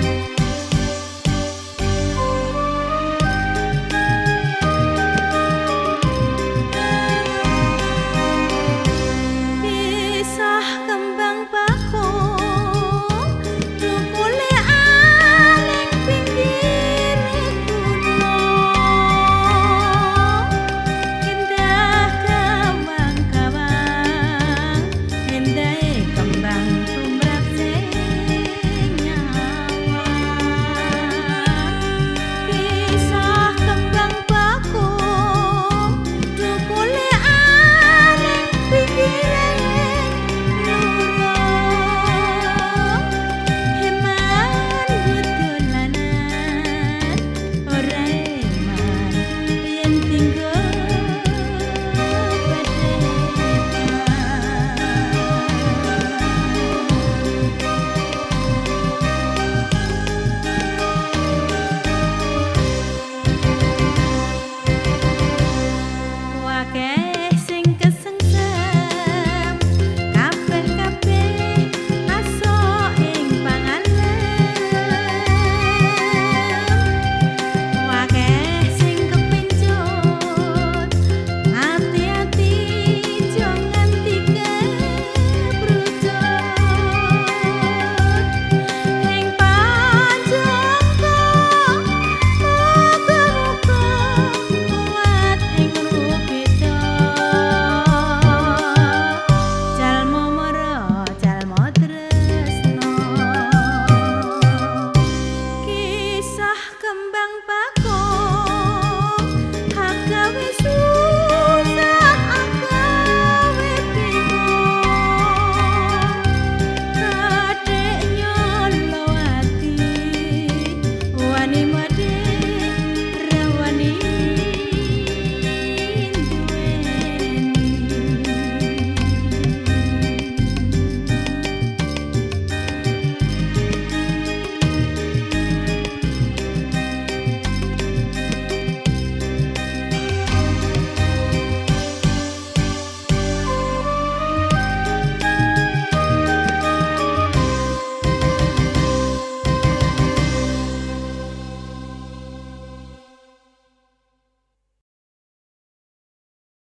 Bye.